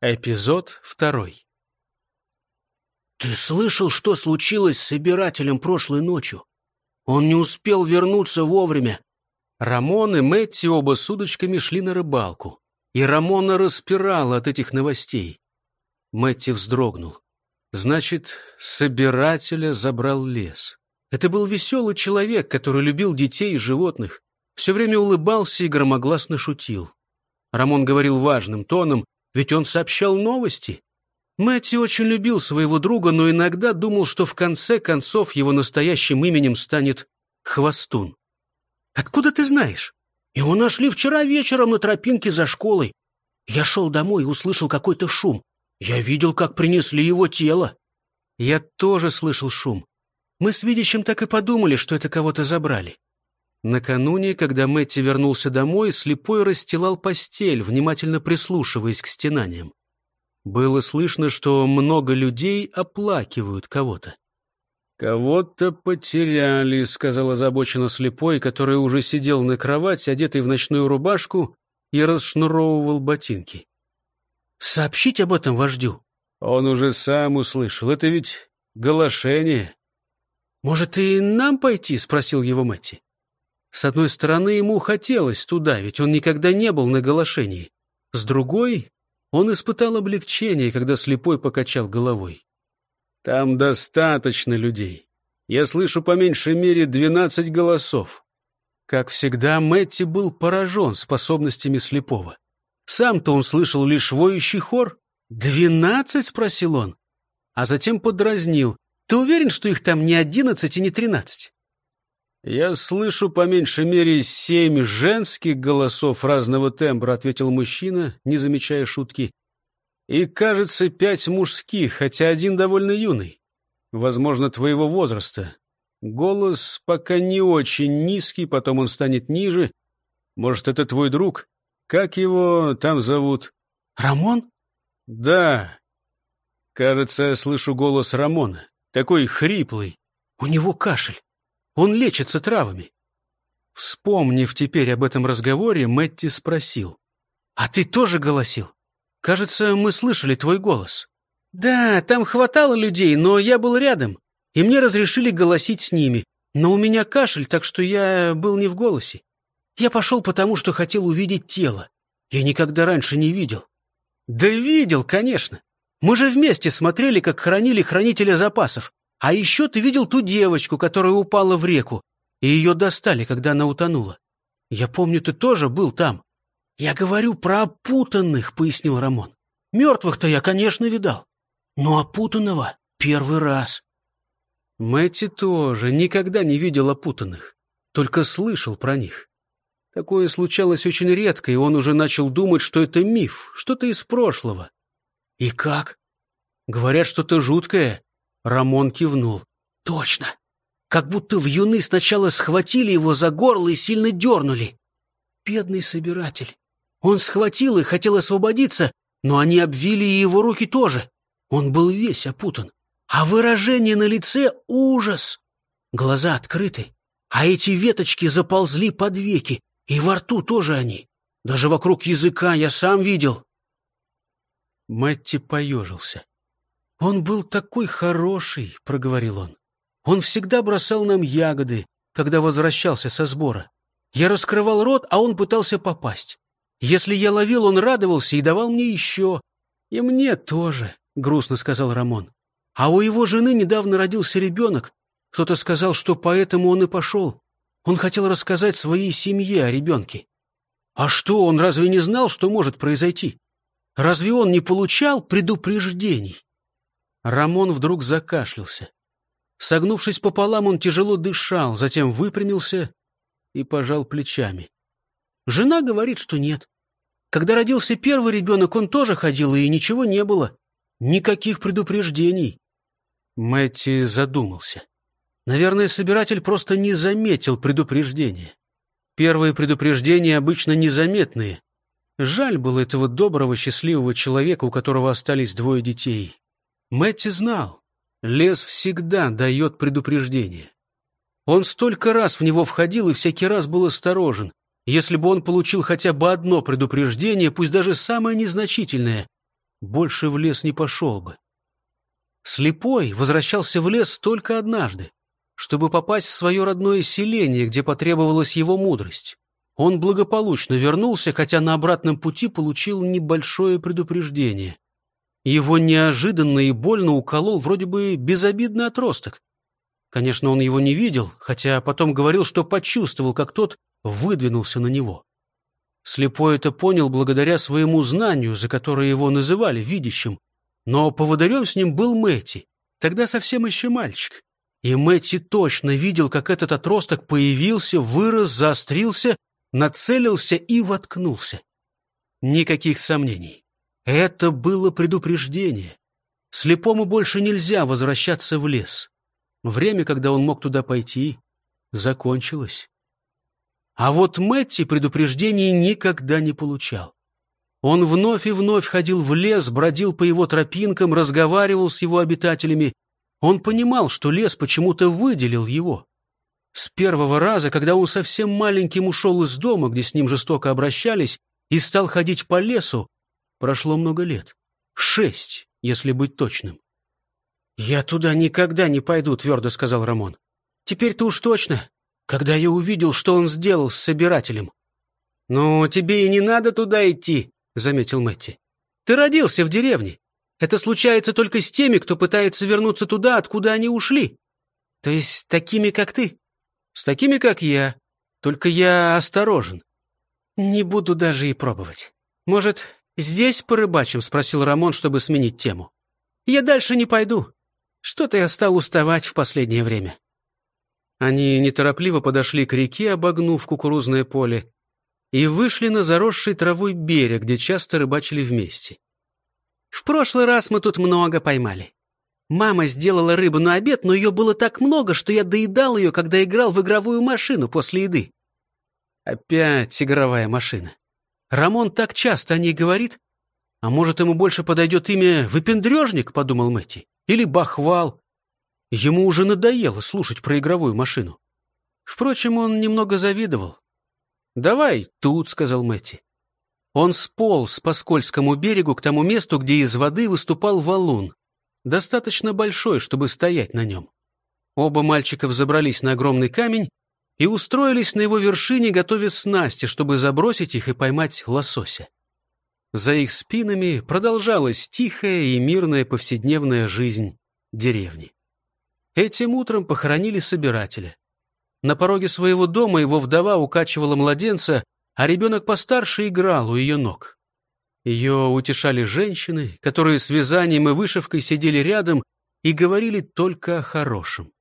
Эпизод второй. «Ты слышал, что случилось с собирателем прошлой ночью? Он не успел вернуться вовремя». Рамон и Мэтти оба с удочками шли на рыбалку. И Рамона распирала от этих новостей. Мэтти вздрогнул. Значит, собирателя забрал лес. Это был веселый человек, который любил детей и животных. Все время улыбался и громогласно шутил. Рамон говорил важным тоном, ведь он сообщал новости. Мэтти очень любил своего друга, но иногда думал, что в конце концов его настоящим именем станет Хвостун. «Откуда ты знаешь?» «Его нашли вчера вечером на тропинке за школой. Я шел домой и услышал какой-то шум. Я видел, как принесли его тело». «Я тоже слышал шум. Мы с видящим так и подумали, что это кого-то забрали». Накануне, когда Мэтти вернулся домой, слепой расстилал постель, внимательно прислушиваясь к стенаниям. Было слышно, что много людей оплакивают кого-то. «Кого-то потеряли», — сказал озабоченно слепой, который уже сидел на кровати, одетый в ночную рубашку, и расшнуровывал ботинки. «Сообщить об этом вождю?» Он уже сам услышал. Это ведь голошение. «Может, и нам пойти?» — спросил его Мэтти. С одной стороны, ему хотелось туда, ведь он никогда не был на голошении. С другой, он испытал облегчение, когда слепой покачал головой. «Там достаточно людей. Я слышу по меньшей мере двенадцать голосов». Как всегда, Мэтти был поражен способностями слепого. Сам-то он слышал лишь воющий хор. «Двенадцать?» — спросил он. А затем подразнил. «Ты уверен, что их там не одиннадцать и не тринадцать?» «Я слышу по меньшей мере семь женских голосов разного тембра», — ответил мужчина, не замечая шутки. «И, кажется, пять мужских, хотя один довольно юный. Возможно, твоего возраста. Голос пока не очень низкий, потом он станет ниже. Может, это твой друг? Как его там зовут?» «Рамон?» «Да. Кажется, я слышу голос Рамона. Такой хриплый. У него кашель. Он лечится травами. Вспомнив теперь об этом разговоре, Мэтти спросил. «А ты тоже голосил? Кажется, мы слышали твой голос». «Да, там хватало людей, но я был рядом, и мне разрешили голосить с ними. Но у меня кашель, так что я был не в голосе. Я пошел потому, что хотел увидеть тело. Я никогда раньше не видел». «Да видел, конечно. Мы же вместе смотрели, как хоронили хранителя запасов. А еще ты видел ту девочку, которая упала в реку, и ее достали, когда она утонула. Я помню, ты тоже был там. Я говорю про опутанных, пояснил Рамон. Мертвых-то я, конечно, видал, но опутанного первый раз. Мэтти тоже никогда не видел опутанных, только слышал про них. Такое случалось очень редко, и он уже начал думать, что это миф, что-то из прошлого. И как? Говорят, что-то жуткое, Рамон кивнул. «Точно! Как будто в юны сначала схватили его за горло и сильно дернули. Бедный собиратель. Он схватил и хотел освободиться, но они обвили и его руки тоже. Он был весь опутан. А выражение на лице — ужас. Глаза открыты, а эти веточки заползли под веки, и во рту тоже они. Даже вокруг языка я сам видел. Мэтти поежился. «Он был такой хороший», — проговорил он. «Он всегда бросал нам ягоды, когда возвращался со сбора. Я раскрывал рот, а он пытался попасть. Если я ловил, он радовался и давал мне еще. И мне тоже», — грустно сказал Рамон. «А у его жены недавно родился ребенок. Кто-то сказал, что поэтому он и пошел. Он хотел рассказать своей семье о ребенке. А что, он разве не знал, что может произойти? Разве он не получал предупреждений?» Рамон вдруг закашлялся. Согнувшись пополам, он тяжело дышал, затем выпрямился и пожал плечами. Жена говорит, что нет. Когда родился первый ребенок, он тоже ходил, и ничего не было. Никаких предупреждений. Мэтти задумался. Наверное, собиратель просто не заметил предупреждения. Первые предупреждения обычно незаметные. Жаль было этого доброго, счастливого человека, у которого остались двое детей. Мэтти знал, лес всегда дает предупреждение. Он столько раз в него входил и всякий раз был осторожен. Если бы он получил хотя бы одно предупреждение, пусть даже самое незначительное, больше в лес не пошел бы. Слепой возвращался в лес только однажды, чтобы попасть в свое родное селение, где потребовалась его мудрость. Он благополучно вернулся, хотя на обратном пути получил небольшое предупреждение. Его неожиданно и больно уколол вроде бы безобидный отросток. Конечно, он его не видел, хотя потом говорил, что почувствовал, как тот выдвинулся на него. Слепой это понял благодаря своему знанию, за которое его называли видящим. Но поводырем с ним был Мэти, тогда совсем еще мальчик. И Мэти точно видел, как этот отросток появился, вырос, заострился, нацелился и воткнулся. Никаких сомнений. Это было предупреждение. Слепому больше нельзя возвращаться в лес. Время, когда он мог туда пойти, закончилось. А вот Мэтти предупреждений никогда не получал. Он вновь и вновь ходил в лес, бродил по его тропинкам, разговаривал с его обитателями. Он понимал, что лес почему-то выделил его. С первого раза, когда он совсем маленьким ушел из дома, где с ним жестоко обращались, и стал ходить по лесу, прошло много лет. Шесть, если быть точным. «Я туда никогда не пойду», — твердо сказал Рамон. «Теперь-то уж точно, когда я увидел, что он сделал с собирателем». «Ну, тебе и не надо туда идти», — заметил Мэтти. «Ты родился в деревне. Это случается только с теми, кто пытается вернуться туда, откуда они ушли. То есть с такими, как ты. С такими, как я. Только я осторожен. Не буду даже и пробовать. Может, здесь порыбачим?» — спросил Рамон, чтобы сменить тему. «Я дальше не пойду. Что-то я стал уставать в последнее время». Они неторопливо подошли к реке, обогнув кукурузное поле, и вышли на заросший травой берег, где часто рыбачили вместе. «В прошлый раз мы тут много поймали. Мама сделала рыбу на обед, но ее было так много, что я доедал ее, когда играл в игровую машину после еды». Опять игровая машина. Рамон так часто о ней говорит. А может, ему больше подойдет имя «выпендрежник», — подумал Мэтти, или «бахвал». Ему уже надоело слушать про игровую машину. Впрочем, он немного завидовал. «Давай тут», — сказал Мэтти. Он сполз по скользкому берегу к тому месту, где из воды выступал валун, достаточно большой, чтобы стоять на нем. Оба мальчика взобрались на огромный камень и устроились на его вершине, готовя снасти, чтобы забросить их и поймать лосося. За их спинами продолжалась тихая и мирная повседневная жизнь деревни. Этим утром похоронили собирателя. На пороге своего дома его вдова укачивала младенца, а ребенок постарше играл у ее ног. Ее утешали женщины, которые с вязанием и вышивкой сидели рядом и говорили только о хорошем.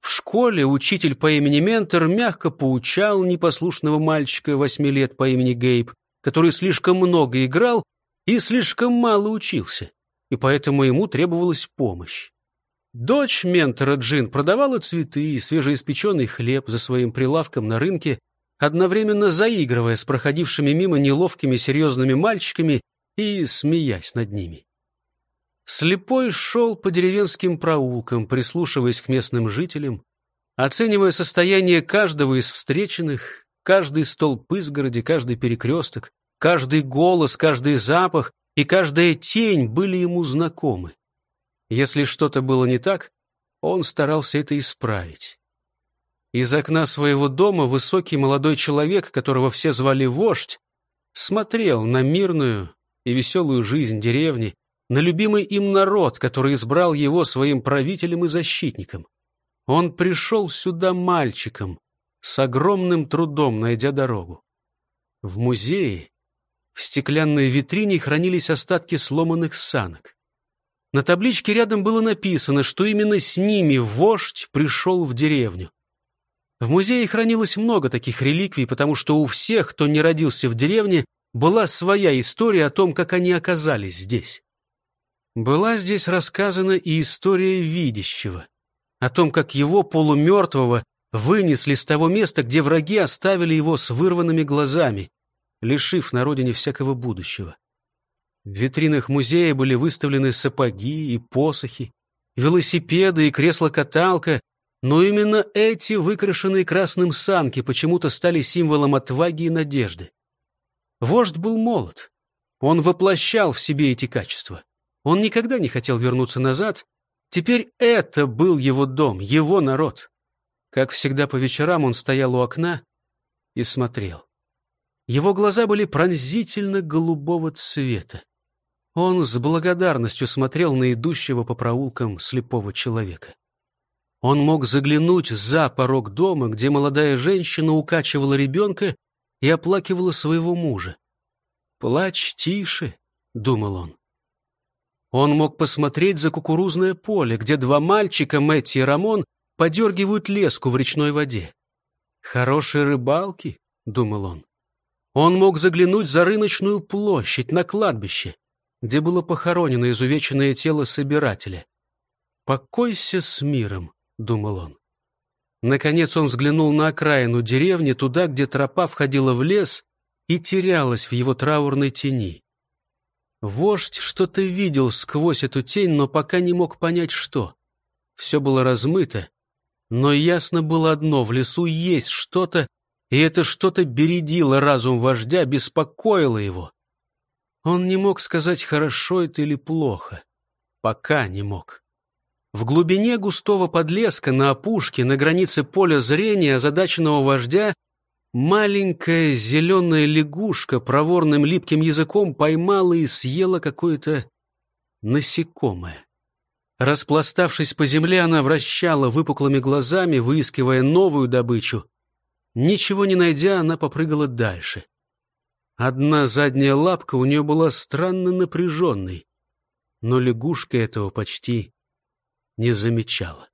В школе учитель по имени Ментор мягко поучал непослушного мальчика восьми лет по имени Гейб, который слишком много играл и слишком мало учился, и поэтому ему требовалась помощь. Дочь ментора Джин продавала цветы и свежеиспеченный хлеб за своим прилавком на рынке, одновременно заигрывая с проходившими мимо неловкими серьезными мальчиками и смеясь над ними. Слепой шел по деревенским проулкам, прислушиваясь к местным жителям, оценивая состояние каждого из встреченных, каждый столб изгороди, каждый перекресток, каждый голос, каждый запах и каждая тень были ему знакомы. Если что-то было не так, он старался это исправить. Из окна своего дома высокий молодой человек, которого все звали Вождь, смотрел на мирную и веселую жизнь деревни, на любимый им народ, который избрал его своим правителем и защитником. Он пришел сюда мальчиком, с огромным трудом найдя дорогу. В музее, в стеклянной витрине хранились остатки сломанных санок. На табличке рядом было написано, что именно с ними вождь пришел в деревню. В музее хранилось много таких реликвий, потому что у всех, кто не родился в деревне, была своя история о том, как они оказались здесь. Была здесь рассказана и история видящего, о том, как его полумертвого вынесли с того места, где враги оставили его с вырванными глазами, лишив на родине всякого будущего. В витринах музея были выставлены сапоги и посохи, велосипеды и кресло-каталка, но именно эти выкрашенные красным санки почему-то стали символом отваги и надежды. Вождь был молод. Он воплощал в себе эти качества. Он никогда не хотел вернуться назад. Теперь это был его дом, его народ. Как всегда по вечерам он стоял у окна и смотрел. Его глаза были пронзительно голубого цвета. Он с благодарностью смотрел на идущего по проулкам слепого человека. Он мог заглянуть за порог дома, где молодая женщина укачивала ребенка и оплакивала своего мужа. «Плачь тише», — думал он. Он мог посмотреть за кукурузное поле, где два мальчика, Мэтти и Рамон, подергивают леску в речной воде. «Хорошие рыбалки», — думал он. Он мог заглянуть за рыночную площадь на кладбище, где было похоронено изувеченное тело собирателя. «Покойся с миром», — думал он. Наконец он взглянул на окраину деревни, туда, где тропа входила в лес и терялась в его траурной тени. Вождь что-то видел сквозь эту тень, но пока не мог понять, что. Все было размыто, но ясно было одно — в лесу есть что-то, и это что-то бередило разум вождя, беспокоило его. Он не мог сказать, хорошо это или плохо. Пока не мог. В глубине густого подлеска, на опушке, на границе поля зрения озадаченного вождя, маленькая зеленая лягушка проворным липким языком поймала и съела какое-то насекомое. Распластавшись по земле, она вращала выпуклыми глазами, выискивая новую добычу. Ничего не найдя, она попрыгала дальше. Одна задняя лапка у нее была странно напряженной, но лягушка этого почти не замечала.